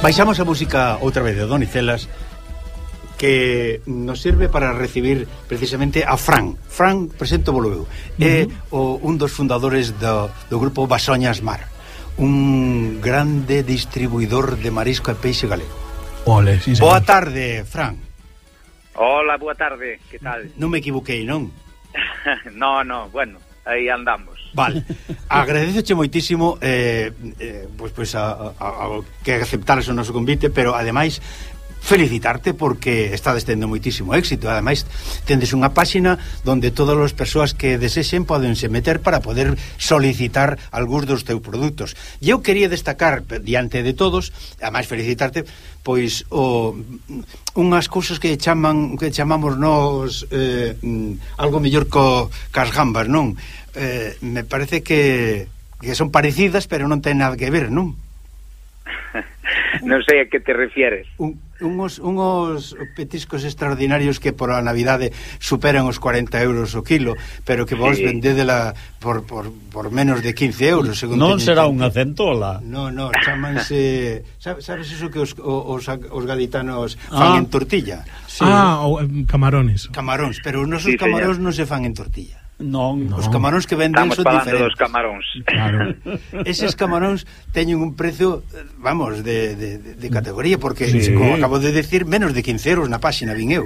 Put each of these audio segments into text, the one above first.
Baixamos a música outra vez de Donicelas que nos sirve para recibir precisamente a Fran. Fran, presento volveu. É uh -huh. o, un dos fundadores do, do grupo Basoñas Mar, un grande distribuidor de marisco e peixe galego. Ole, sí, boa tarde, Fran. Hola, boa tarde, que tal? Non me equivoquei, non? no, no, bueno, aí andamos. Vale. Agradeceche moitísimo eh, eh, pois, pois a, a, a, que aceptaras o noso convite, pero ademais felicitarte porque estades tendo moitísimo éxito. Ademais, tendes unha páxina onde todas as persoas que desexen podense meter para poder solicitar algúns dos teus produtos. E eu quería destacar diante de todos, ademais felicitarte, pois o unhas cousas que chaman que chamamos nos eh, algo mellor co cas gambas, non? Eh, me parece que que son parecidas, pero non ten nada que ver, non? non sei a que te refieres. Un, unhos, unhos petiscos extraordinarios que por a Navidade superan os 40 euros o kilo, pero que vos sí. vendedela por, por, por menos de 15 euros. Según non será unha centola. Non, non, chamanse... Sabes iso que os, os, os gaditanos ah. fan en tortilla? Sí. Ah, ou, camarones. Camaróns, pero os nosos sí, camaróns non se fan en tortilla. Non, non, os camaróns que venden Estamos son diferentes. dos camaróns. Claro. Eses camaróns teñen un prezo, vamos, de, de, de categoría, porque, sí. como acabo de decir, menos de 15 euros na páxina vin eu.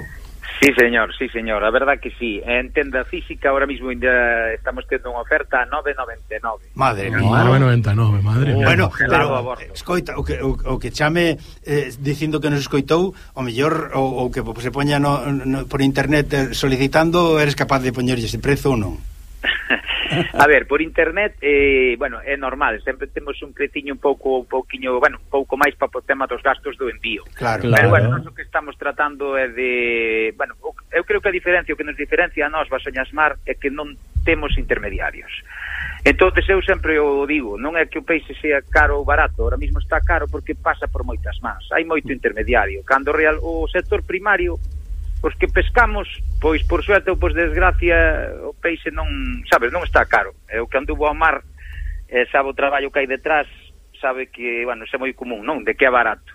Sí, señor, sí, señor, a verdad que sí. En tenda física ahora mismo estamos tendo unha oferta a 9,99. Madre mía. 9,99, madre mía. Bueno, pero, escoita, o que, o, o que chame eh, dicindo que nos escoitou, o mellor, o, o que se poña no, no, por internet eh, solicitando, eres capaz de poñerlle ese prezo ou non? A ver, por internet, eh, bueno, é normal, sempre temos un cretiño un pouco un pouquiño, bueno, un pouco máis para o tema dos gastos do envío. Claro, Pero, claro. bueno, nós o que estamos tratando é de, bueno, eu creo que a diferencia o que nos diferencia a nós Basoñas Mar é que non temos intermediarios. Entonces eu sempre o digo, non é que o peixe sea caro ou barato, ahora mismo está caro porque pasa por moitas mans. Hai moito intermediario. Cando real o sector primario os que pescamos, pois por suerte ou por desgracia, o peixe non, sabes, non está caro. É o que anduvo ao mar, eh, sabe o traballo que hai detrás, sabe que, bueno, é moi común, non, de que é barato.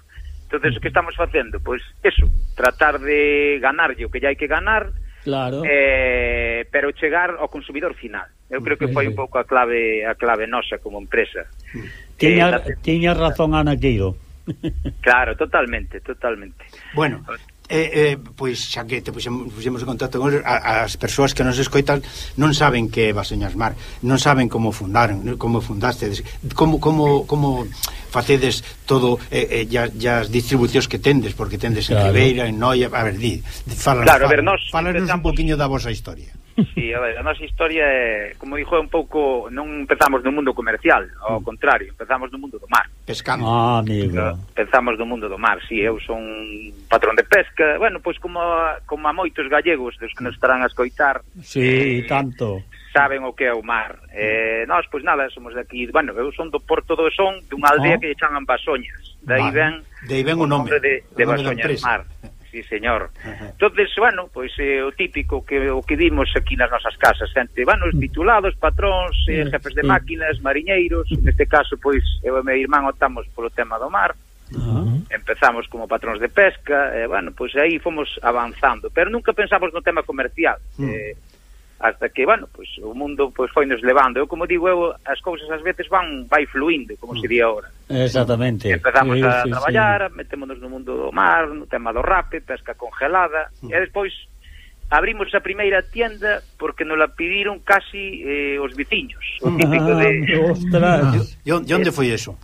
Entonces, o que estamos facendo? Pois eso, tratar de ganarlle o que hai que ganar, claro. eh, pero chegar ao consumidor final. Eu creo que foi un pouco a clave a clave nosa como empresa. Tiña, eh, tiña razón Ana Queiro. Claro, totalmente, totalmente. Bueno, eh, eh, pois xa que te puxemos, puxemos en contacto con eles, as persoas que nos escoitan non saben que é Baseñas Mar, non saben como fundaron, como fundastedes, como como como facedes todo eh, eh, ya, ya as distribucións que tendes, porque tendes claro. en Ribeira, en Noia, a ver, di, falanos, claro, falanos, a ver, nos falanos empezamos... un poquinho da vosa historia. Sí, a ver, a nosa historia é, como dixo, un pouco non empezamos no mundo comercial, ao mm. contrario, empezamos no mundo do mar. Pescando. Ah, amigo. Empezamos no mundo do mar, si, sí, eu son patrón de pesca, bueno, pois como a, como a moitos gallegos dos que nos estarán a escoitar. Sí, eh, tanto. Saben o que é o mar. Eh, nós, pois nada, somos de aquí, bueno, eu son do Porto do Son, dunha aldea oh. que lle chaman Basoñas. De vale. ven, Dei ven o nome, o nome de, de Basoñas Mar sí señor. Entonces, bueno, pois é eh, o típico que o que vimos aquí nas nosas casas, xente, vanos mm. titulados, patróns, eh, mm. jefes de mm. máquinas, mariñeiros, neste caso pois eu e meu irmán optamos polo tema do mar. Ajá. Empezamos como patróns de pesca, e bueno, pois aí fomos avanzando, pero nunca pensamos no tema comercial. Mm. Eh, hasta que, bueno, pues, o mundo pois foi nos levando. Eu como digo, eu as cousas ás veces van vai fluindo, como se di agora. Exactamente. Empezamos sí, a sí, traballar, sí. metémonos no mundo do mar, no tema do rape, pesca congelada, sí. e despois abrimos a primeira tienda porque nos la pediron casi eh, os veciños, o ah, típico ah, de Ostras. Ah. E onde foi eso?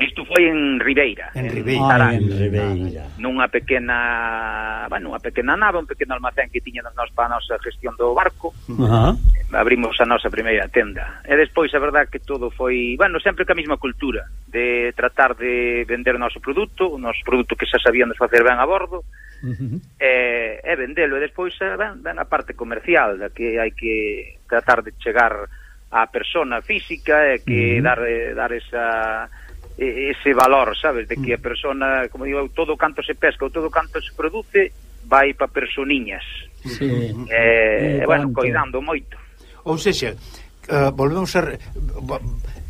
Isto foi en Ribeira. En Ribeira. En, ah, en Ribeira. Nunha pequena, bueno, unha pequena nave, un pequeno almacén que tiñamos nós para a nosa gestión do barco. Uh -huh. Abrimos a nosa primeira tenda. E despois, a verdad que todo foi, bueno, sempre que a mesma cultura de tratar de vender o noso produto, o noso produto que xa sabíamos facer ben a bordo, Uh -huh. e, e vendelo e despois eh, ben, ben a parte comercial da que hai que tratar de chegar á persona física e que uh -huh. dar, eh, dar esa ese valor, sabes, de que a mm. persona, como digo, todo canto se pesca ou todo canto se produce vai para personiñas. Sí. Eh, bueno, coidando moito. Ou sexa, uh, volvemos a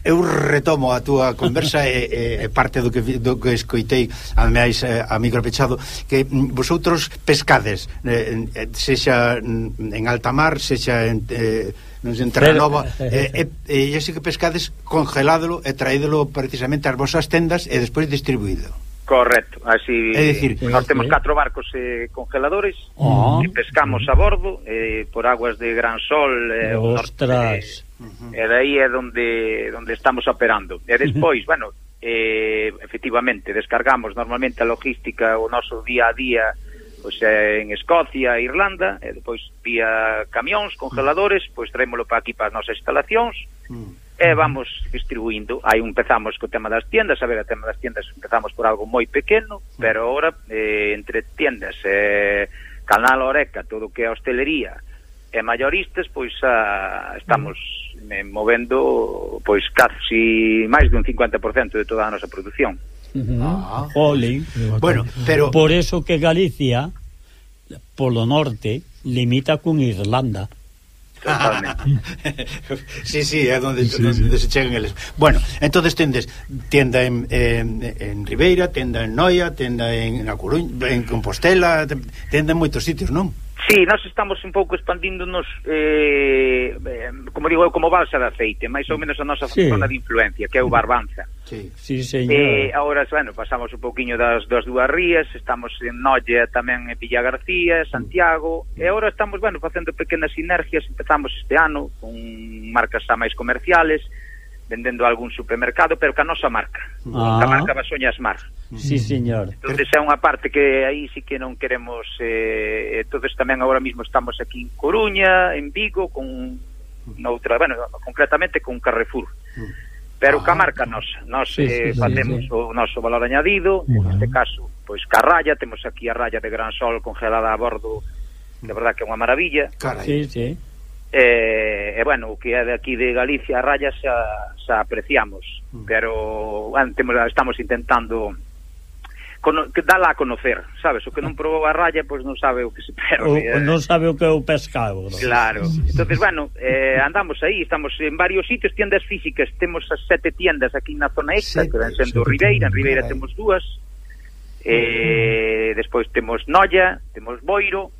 eu retomo a túa conversa e, e parte do que do que escoitei eh, a máis a micropechado que mm, vosotros pescades eh, eh sexa mm, en alta mar, sexa en eh, non se entra Pero, nova. Eh, eh, e, e, e, e que pescades congeládelo e traídelo precisamente ás vosas tendas e despois distribuído. Correcto, así é dicir, nós temos catro barcos eh, congeladores oh. e pescamos a bordo eh, por aguas de Gran Sol eh, Ostras. Norte, eh, de- e daí é onde onde estamos operando. E despois, bueno eh, efectivamente, descargamos normalmente a logística o noso día a día pois en Escocia e Irlanda, e depois vía camións, congeladores, pois traémolo para aquí para as nosas instalacións, mm. e vamos distribuindo. Aí empezamos co tema das tiendas, a ver, o tema das tiendas empezamos por algo moi pequeno, mm. pero ahora eh, entre tiendas, eh, canal Oreca, todo o que é hostelería, e maioristas, pois a, estamos mm. movendo pois casi máis dun 50% de toda a nosa produción. Uh -huh. ah. Jolín. Bueno, pero... Por eso que Galicia, polo norte, limita con Irlanda. sí, sí, é onde, sí, sí. se chegan eles. Bueno, entonces tendes tienda en, en, en Ribeira, tenda en Noia, tenda en, na Coruña, en Compostela, tenda en moitos sitios, non? Sí, nós estamos un pouco expandíndonos eh, como digo eu, como balsa de aceite, máis ou menos a nosa sí. zona de influencia, que é o Barbanza. Sí, sí señor. Eh, agora, bueno, pasamos un pouquiño das, das dúas rías, estamos en Nolle tamén en Villa García, mm. Santiago, e agora estamos, bueno, facendo pequenas sinergias, empezamos este ano con marcas xa máis comerciales, vendendo algún supermercado, pero ca a nosa marca, ah. a marca Basoñas Mar. Sí, señor. Entonces é unha parte que aí sí que non queremos eh, entonces tamén agora mismo estamos aquí en Coruña, en Vigo con noutra, bueno, concretamente con Carrefour. Pero ah, Camarca nos, nos sí, sí, eh, facemos sí, sí. o noso valor añadido, bueno. neste caso, pois Carralla, temos aquí a raya de Gran Sol congelada a bordo, de verdad que é unha maravilla. Carai. Sí, sí. Eh, e, eh, eh, bueno, o que é de aquí de Galicia a raya xa, xa apreciamos, mm. pero bueno, temos, estamos intentando cono, que dala a conocer, sabes? O que non probou a raya, pois non sabe o que se perde. O, eh. non sabe o que é o pescado. ¿no? Claro. entonces bueno, eh, andamos aí, estamos en varios sitios, tiendas físicas, temos as sete tiendas aquí na zona extra, sete, que ven sendo Ribeira, en Ribeira carai. temos dúas, eh, despois temos Noia, temos Boiro,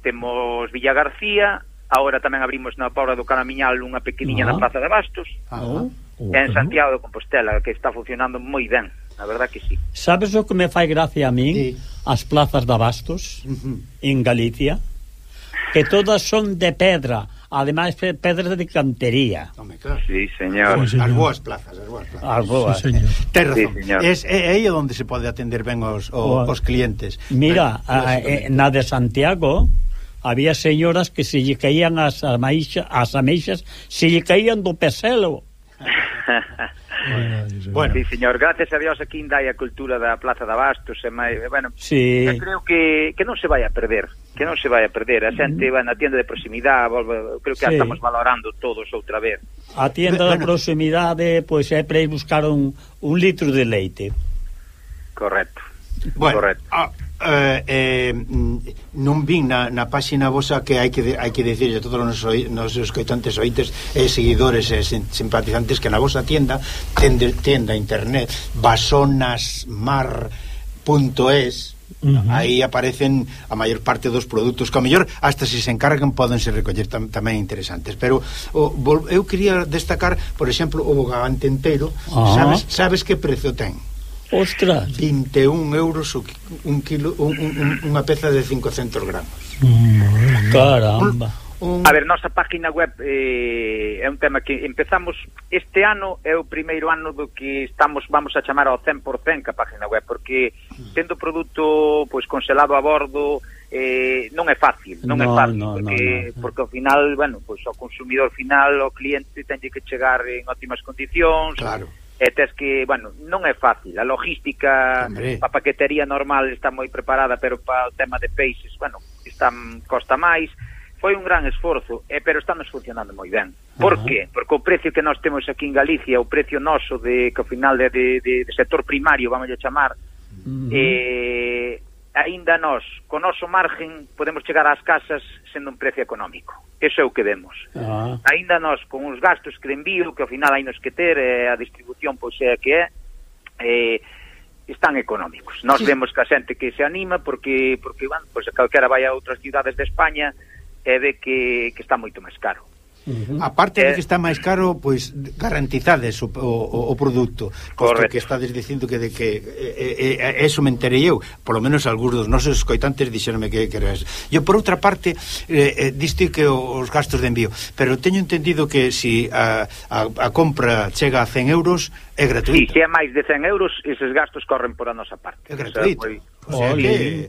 temos Villa García, Ahora tamén abrimos na Pobra do Caramiñal unha pequeniña ah. na Plaza de Bastos. Ah, oh, en Santiago de Compostela, que está funcionando moi ben a verdad que sí. Sabes o que me fai gracia a min? Sí. As plazas de abastos en Galicia, que todas son de pedra, ademais pedras de cantería. Home, claro. Sí, señor. Pues, as boas plazas, as boas plazas. As boas. Sí, señor. Ten razón. Sí, señor. Es, é, aí onde se pode atender ben os, os, os clientes. Mira, ben, a, eh, na de Santiago había señoras que se lle caían as ameixas, as ameixas se lle caían do peselo. bueno. Sí, señor, gracias a Dios aquí indai a cultura da Plaza de Abastos e máis, bueno, sí. eu creo que, que non se vai a perder, que non se vai a perder, a xente mm-hmm. vai na tienda de proximidade, volve, creo que sí. estamos valorando todos outra vez. A tienda de, bueno. proximidade, pois pues, é para ir buscar un, un litro de leite. Correcto. Bueno, Correcto. A, eh, eh, mm, non vin na, na páxina vosa que hai que de, hai que decir a todos os nosos coitantes ointes e eh, seguidores e eh, simpatizantes que na vosa tienda tende, tienda internet basonasmar.es Uh -huh. Aí aparecen a maior parte dos produtos que a mellor hasta se se encargan podense recoller tam, tamén interesantes, pero o, vol, eu quería destacar, por exemplo, o bogavante entero, uh -huh. sabes sabes que prezo ten? Ostras. 21 euros un kilo, un, un, unha peza de 500 gramos. Mm, caramba. Un. A ver, nosa página web eh, é un tema que empezamos este ano é o primeiro ano do que estamos vamos a chamar ao 100% ca página web porque tendo produto pois conselado a bordo eh, non é fácil, non no, é fácil no, porque, no, no. porque ao final, bueno, pois ao consumidor final, ao cliente tenlle que chegar en óptimas condicións. Claro e tes que, bueno, non é fácil. A logística, Hombre. a paquetería normal está moi preparada, pero para o tema de peixes, bueno, está, costa máis. Foi un gran esforzo, e, pero estamos funcionando moi ben. Por uh -huh. que? Porque o precio que nós temos aquí en Galicia, o precio noso de que ao final de, de, de, de sector primario, vamos a chamar, uh -huh. eh, aínda nós, co noso margen, podemos chegar ás casas sendo un precio económico. Eso é o que vemos. Ah. Aínda nós, con os gastos que de envío, que ao final hai nos que ter, eh, a distribución pois é que é, eh, están económicos. Nós sí. vemos que a xente que se anima porque, porque bueno, pois, calquera vai a outras cidades de España e ve que, que está moito máis caro. Aparte. A parte eh, de que está máis caro, pois garantizades o, o, o produto. Correcto. Que estades dicindo que de que eh, eh, eh eso me enterei eu, polo menos algúns dos nosos escoitantes dixeronme que que era eso. Eu por outra parte eh, eh, diste que os gastos de envío, pero teño entendido que si a, a, a compra chega a 100 euros é gratuita. Si, sí, se é máis de 100 euros, eses gastos corren por a nosa parte. É gratuito. O sea, foi... o sea, que,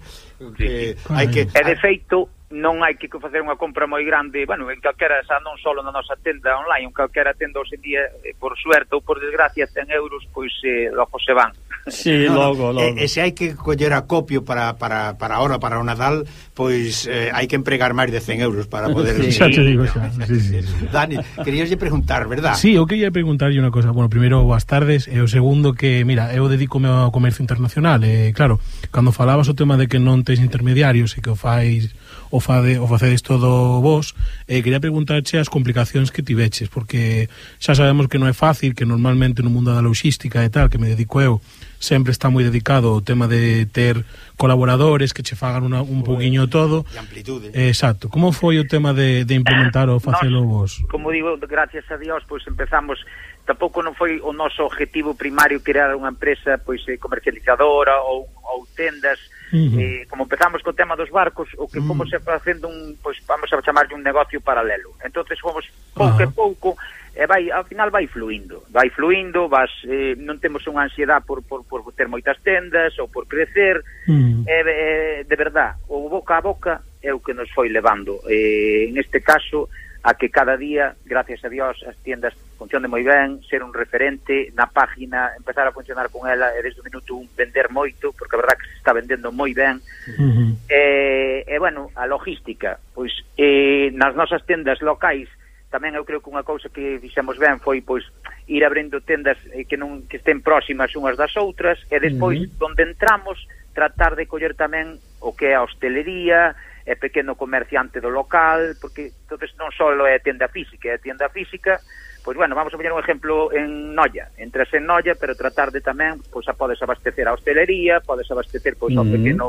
que, sí, sí. hai que... E de feito, non hai que facer unha compra moi grande, bueno, en calquera, xa non só na nosa tenda online, en calquera tenda hoxe en día, eh, por suerte ou por desgracia, 100 euros, pois eh, logo se van. Sí, no, logo, logo. E, e se hai que coller acopio para, para, para ahora, para o Nadal, pois eh, hai que empregar máis de 100 euros para poder... sí, xa te digo xa. Sí, sí, sí. Dani, queríaslle preguntar, verdad? Sí, eu quería preguntarlle unha cosa. Bueno, primeiro, boas tardes, e o segundo que, mira, eu dedico ao comercio internacional, e claro, cando falabas o tema de que non tens intermediarios e que o fais o, fade, o facedes todo vos eh, quería preguntarche as complicacións que tiveches porque xa sabemos que non é fácil que normalmente no mundo da logística e tal que me dedico eu sempre está moi dedicado ao tema de ter colaboradores que che fagan una, un poquinho todo. e amplitude. Eh, exacto, como foi o tema de, de implementar o facelo vos? como digo, gracias a Dios, pois empezamos tampouco non foi o noso objetivo primario crear unha empresa pois eh, comercializadora ou, ou tendas. -huh. eh, como empezamos co tema dos barcos, o que mm. fomos uh -huh. facendo un, pois vamos a chamarlle un negocio paralelo. Entonces fomos pouco uh -huh. a pouco e vai ao final vai fluindo, vai fluindo, vas eh, non temos unha ansiedade por, por, por ter moitas tendas ou por crecer. Mm. E, eh, eh, de verdad, o boca a boca é o que nos foi levando. Eh, en este caso, a que cada día, gracias a Dios, as tiendas funcione moi ben, ser un referente na página, empezar a funcionar con ela e desde o minuto un vender moito, porque a verdad que se está vendendo moi ben. Uh -huh. E, e bueno, a logística, pois eh, nas nosas tendas locais tamén eu creo que unha cousa que fixemos ben foi pois ir abrindo tendas eh, que non que estén próximas unhas das outras e despois uh -huh. onde entramos tratar de coller tamén o que é a hostelería, é pequeno comerciante do local, porque entonces non só é tenda física, é tienda física, pois bueno, vamos a poñer un exemplo en Noia, entras en Noia, pero tratar de tamén, pois a podes abastecer a hostelería, podes abastecer pois mm -hmm. ao pequeno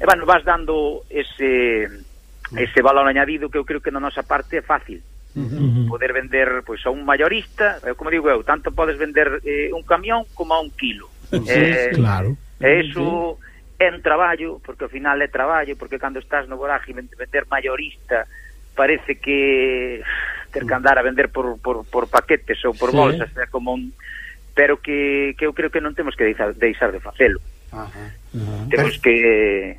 e bueno, vas dando ese ese valor añadido que eu creo que na nosa parte é fácil. Uh poder vender pois a un mayorista eh, como digo eu, tanto podes vender eh, un camión como a un kilo. Sí, eh, claro. E iso é un traballo, porque ao final é traballo, porque cando estás no voraje vender mayorista parece que ter que andar a vender por, por, por paquetes ou por sí. bolsas, é como un pero que, que eu creo que non temos que deixar, deixar de facelo. Ajá. Uh -huh. Temos per que...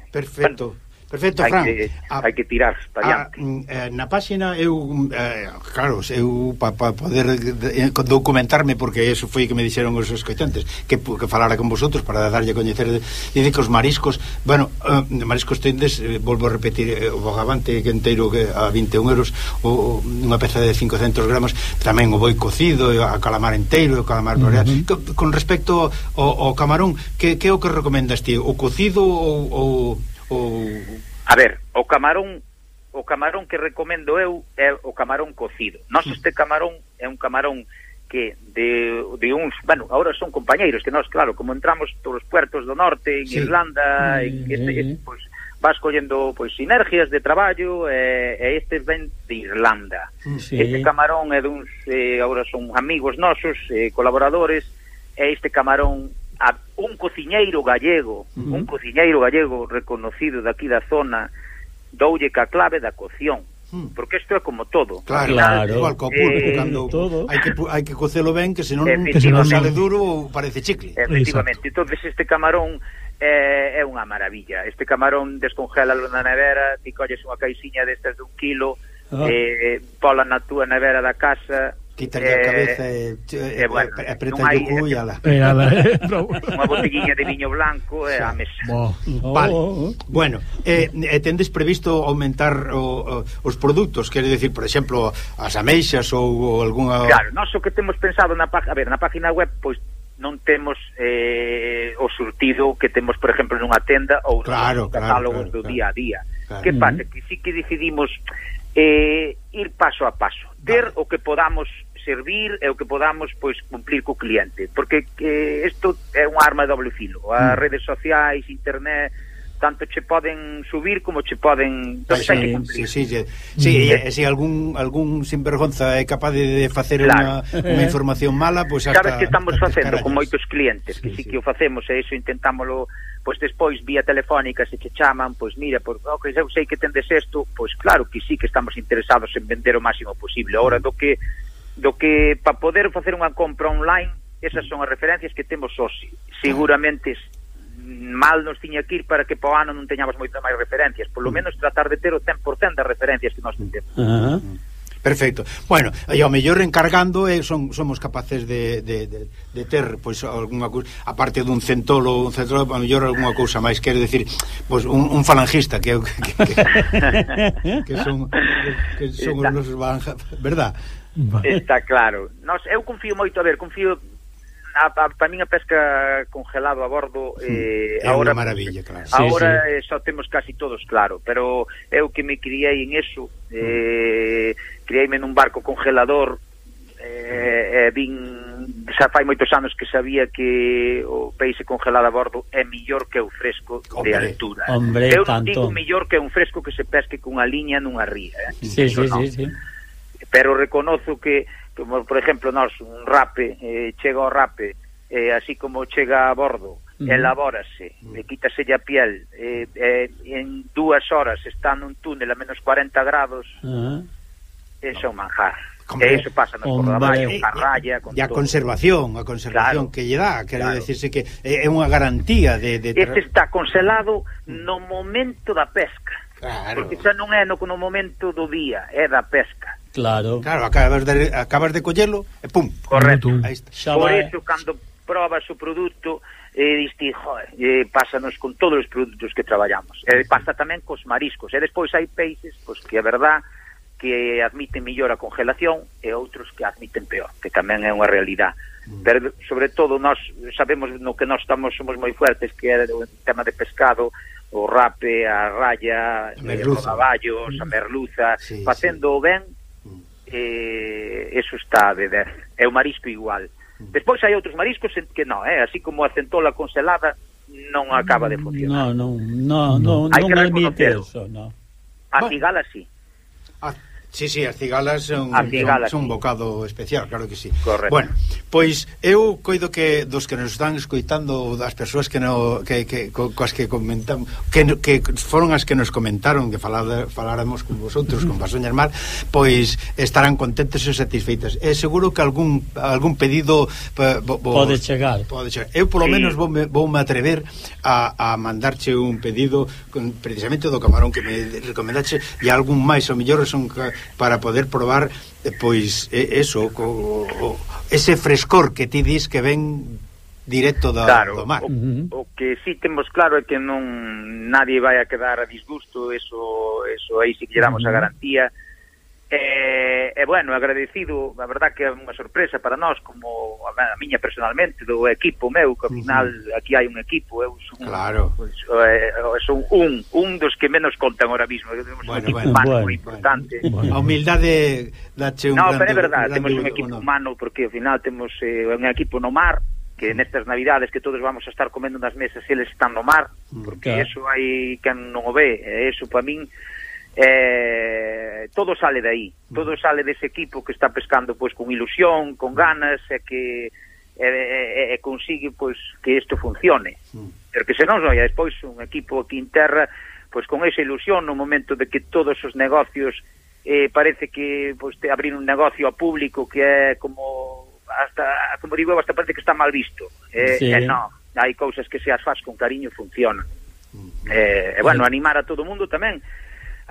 Perfecto. Bueno, Perfecto, hai Fran. Que, a, hai que tirar para diante. Mm, eh, na páxina eu eh, claro, eu para pa poder eh, documentarme porque eso foi que me dixeron os escoitantes, que que falara con vosotros para darlle a coñecer dice que os mariscos, bueno, eh, mariscos tendes, eh, volvo a repetir eh, o bogavante que enteiro que a 21 euros o, unha peza de 500 gramos, tamén o boi cocido, a calamar enteiro, o calamar uh -huh. con, con respecto ao, ao camarón, que que é o que recomendas ti? O cocido ou, ou ou A ver, o camarón o camarón que recomendo eu é o camarón cocido. Nós mm. este camarón é un camarón que de, de uns, bueno, agora son compañeiros que nós, claro, como entramos todos os puertos do norte, en sí. Irlanda, mm, en este, mm, mm. este pois, vas collendo pois sinergias de traballo e, e este ven de Irlanda. Sí. Este camarón é duns eh, agora son amigos nosos, eh, colaboradores, e este camarón a un cociñeiro gallego, uh -huh. un cociñeiro gallego reconocido daqui da zona, doulle ca clave da cocción. Uh -huh. Porque isto é como todo. Claro, claro. igual co pulpo, eh, cando todo. hai que hai que cocelo ben que senón que senón sale duro parece chicle. Efectivamente. Exacto. Entonces este camarón é, é unha maravilla. Este camarón descongélalo na nevera, ti colles unha caixiña destas dun kilo, ah. eh, pola na túa nevera da casa, Quitarlle eh, a cabeza eh, e, eh, eh, bueno, eh, e apretarlle o cu e ala. E ala, eh, eh Unha botelliña de viño blanco e sí. a mesa. Bo. Vale. Oh, oh. Bueno, eh, tendes previsto aumentar o, o, os produtos, quere decir, por exemplo, as ameixas ou, ou algunha... Claro, nós o que temos pensado na, a ver, na página web, pois, non temos eh, o surtido que temos, por exemplo, nunha tenda ou claro, nos catálogos claro, claro, do día a día. Claro. Que pasa? Que sí que decidimos eh, ir paso a paso, ter vale. o que podamos servir e o que podamos pois cumplir co cliente, porque isto é unha arma de doble filo. As mm. redes sociais, internet, tanto che poden subir como che poden entón, sí, que cumplir. Sí, sí, sí. sí mm. se algún algún sinvergonza é capaz de facer claro. unha, unha información mala, pois pues hasta Sabes que estamos facendo con moitos clientes, sí, que sí, sí que o facemos e iso intentámolo pois despois vía telefónica se che chaman, pois mira, por oh, que eu sei que tendes isto, pois claro que sí que estamos interesados en vender o máximo posible. Ahora mm. do que do que para poder facer unha compra online esas son as referencias que temos hoxe seguramente mal nos tiña que ir para que para o ano non teñamos moito máis referencias por lo mm. menos tratar de ter o 100% das referencias que nós temos uh -huh. Perfecto. Bueno, e ao mellor encargando eh, son, somos capaces de, de, de, de ter pois algunha cousa, aparte dun centolo, un centolo, ao mellor algunha cousa máis, quero decir, pois un, un falangista que que, que, que, son que son os nosos verdad? Vale. Está claro. Nos, eu confío moito, a ver, confío a, a, para min a pesca congelado a bordo eh, é agora, unha maravilla, claro. Sí, agora sí, sí. Eh, só temos casi todos claro, pero eu que me criei en eso, eh, criei-me nun barco congelador eh, eh, vin xa fai moitos anos que sabía que o peixe congelado a bordo é millor que o fresco hombre, de altura. Hombre, Eu non tanto. digo millor que un fresco que se pesque cunha liña nunha ría. Eh? Sí, sí, no. sí, sí pero reconozo que, como por exemplo, nós un rape, eh, chega ao rape, eh, así como chega a bordo, uh -huh. elabórase, eh, quítase a piel, eh, eh, en dúas horas está nun túnel a menos 40 grados, uh -huh. eso é un manjar. Hombre, eso pasa nos hombre, cordaballos, eh, a raya, con e a todo. conservación, a conservación claro, que lle dá, quero claro. decirse que é unha garantía de, de... Este está conselado no momento da pesca. Claro. Porque xa non é no, no momento do día, é da pesca. Claro. Claro, acabas de, acabas de collelo e pum. Correcto. Aí está. Xa Por vai. eso, cando probas o produto, eh, diste, joder, eh, pásanos con todos os produtos que traballamos. E eh, pasa tamén cos mariscos. E despois hai peixes, pois que a verdad que admiten mellor a congelación e outros que admiten peor, que tamén é unha realidade. Mm. Pero, sobre todo, nós sabemos no que nós estamos somos moi fuertes, que é o tema de pescado, o rape, a raya, a merluza. o caballo, a mm. merluza, sí, facendo sí. ben, eh, eso está de 10. É o marisco igual. Despois hai outros mariscos que non, eh? así como a centola conselada non acaba de funcionar. Non, non, non, non, non, non, non, non, non, non, non, non, non, cigala sí. Ah, Sí, sí, as cigalas son, as cigalas, son, son un bocado especial, claro que sí. Correcto. Bueno, pois eu coido que dos que nos están escoitando das persoas que no que, que co, coas que comentamos que, que foron as que nos comentaron que falar, faláramos con vosotros, con Pasoñas Mar, pois estarán contentos e satisfeitas. É seguro que algún algún pedido bo, bo, pode chegar. Pode chegar. Eu polo sí. menos vou me, vou me atrever a, a mandarche un pedido con, precisamente do camarón que me recomendache e algún máis, o mellor son para poder probar eh, pois eso co, o, ese frescor que ti dis que ven directo da, claro, do mar. O, o que si sí temos claro é que non nadie vai a quedar a disgusto, eso eso aí si que lle damos a garantía E, e bueno, agradecido, a verdad que é unha sorpresa para nós como a, a miña personalmente do equipo meu, que ao final aquí hai un equipo, eu son claro. pues, eh, son un un dos que menos contan ahora mismo, temos bueno, un equipo bueno, humano bueno, moi importante. Bueno. A humildade dache un No, grande, pero é verdade, temos un equipo no. humano porque ao final temos eh, un equipo no mar que nestas navidades que todos vamos a estar comendo nas mesas eles están no mar, porque claro. eso hai que non o ve, e eso para min eh, todo sale de aí, todo sale dese equipo que está pescando pois con ilusión, con ganas e que e, e, e consigue pois que isto funcione. Mm. Pero que senón non, despois un equipo aquí en terra pois con esa ilusión no momento de que todos os negocios eh, parece que pois te abrir un negocio a público que é como hasta como digo, hasta parece que está mal visto. Eh, sí. eh non, hai cousas que se as faz con cariño funcionan. Mm. Eh, e bueno, animar a todo mundo tamén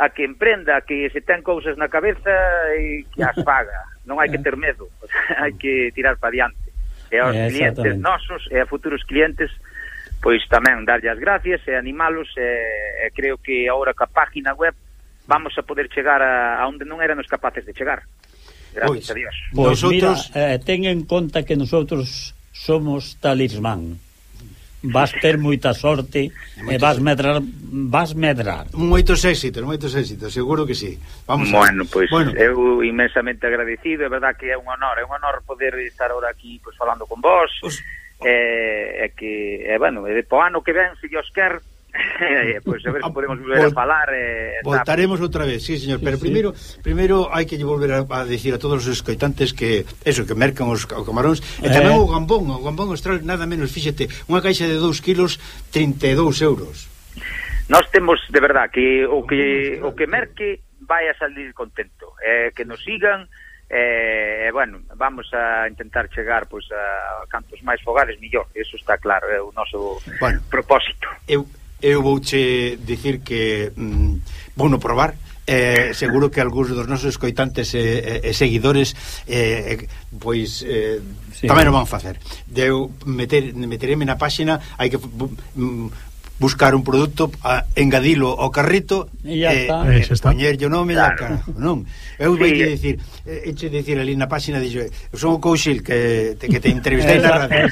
a que emprenda, que se ten cousas na cabeza e que as faga. Non hai que ter medo, hai que tirar para diante. E aos é, clientes nosos e a futuros clientes pois tamén darlle as gracias e animalos e, e creo que agora ca página web vamos a poder chegar a, a onde non éramos capaces de chegar. Gracias pois, a Dios. Pois, nosotros... mira, eh, ten en conta que nosotros somos talismán vas ter moita sorte e vas medrar vas medrar. Moitos éxitos, moitos éxitos, seguro que sí. Vamos Bueno, pois pues, bueno. eu imensamente agradecido, é verdad que é un honor, é un honor poder estar ahora aquí pois pues, falando con vos. Os... Eh, é que é bueno, e de po ano que ven se Dios quer eh, pois pues a ver se ah, podemos volver Vol a falar eh, Voltaremos outra vez, sí, señor, sí, pero sí. primeiro primeiro hai que volver a, a decir a todos os escoitantes que eso, que mercan os camaróns eh. e tamén o gambón, o gambón austral nada menos, fíxete, unha caixa de 2 kilos 32 euros Nós temos, de verdad, que o que, o que merque vai a salir contento eh, que nos sigan eh, bueno, vamos a intentar chegar pois, a cantos máis fogares mellor, eso está claro, é o noso bueno, propósito. Eu eu vouche dicir que mm, vou no probar eh, seguro que algúns dos nosos coitantes e eh, eh, seguidores eh, pois eh, sí. tamén o van facer. Eu meter, metereme na páxina, hai que mm, buscar un produto, a engadilo ao carrito e, e, e, poñerlle o nome claro. cara, non? Eu sí. voulle eh. dicir, eh, eche dicir ali na páxina de eu son o Couchil que te, que te entrevistei na radio.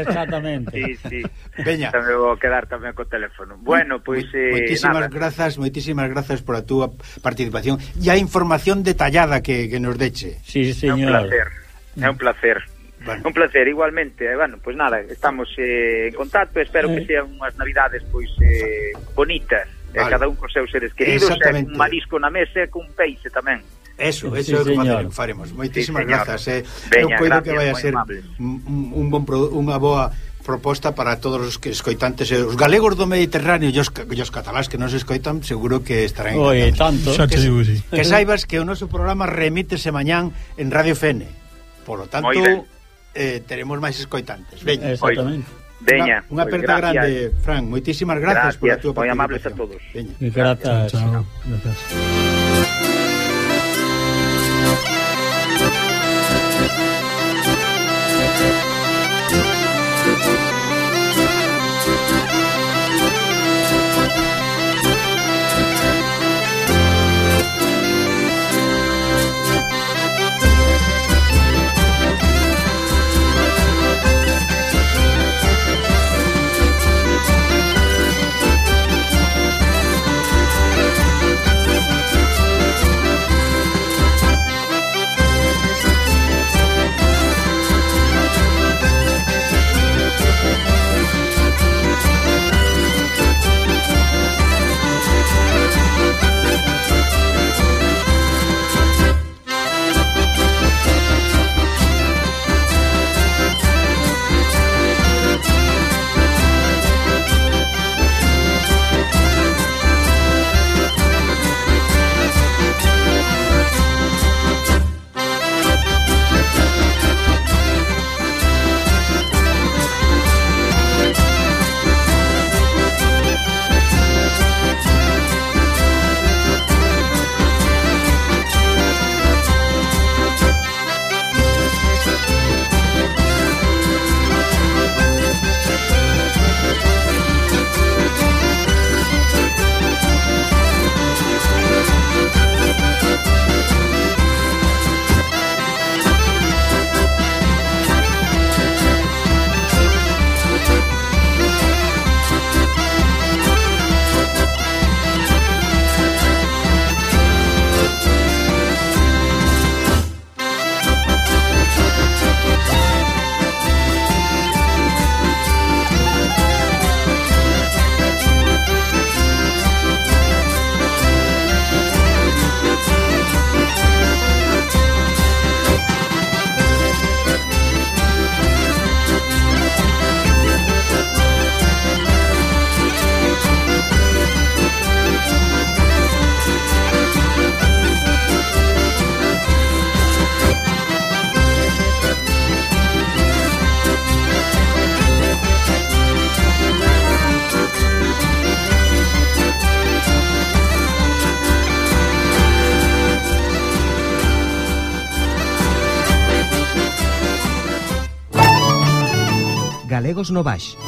Exactamente. sí, sí. Veña. Tamén vou quedar tamén co teléfono. Bueno, pois pues, eh, moitísimas nada. grazas, moitísimas grazas por a túa participación e a información detallada que, que nos deche. Sí, señor. É un placer. É un placer. Bueno. Un placer, igualmente. Eh, bueno, pues nada, estamos eh, en contacto, espero eh. que sean unhas navidades pois eh, bonitas, eh, vale. eh, cada un cos seus seres queridos, eh, un marisco na mesa e cun peixe tamén. Eso, eso sí, é o que faremos. Moitísimas sí, grazas. Eh. Veña, Eu coido que vai a ser un, un bon unha boa proposta para todos os que escoitantes eh, os galegos do Mediterráneo e os, os catalás que non se escoitan seguro que estarán Oye, tanto que, que, que saibas que o noso programa remítese mañán en Radio Fene polo tanto eh, teremos máis escoitantes. Veña. Exactamente. Veña. Unha, aperta pues, grande, Fran. Moitísimas grazas por a túa participación. Moi amables a todos. Veña. Grazas. Chao. Chao. gracias. No Baix.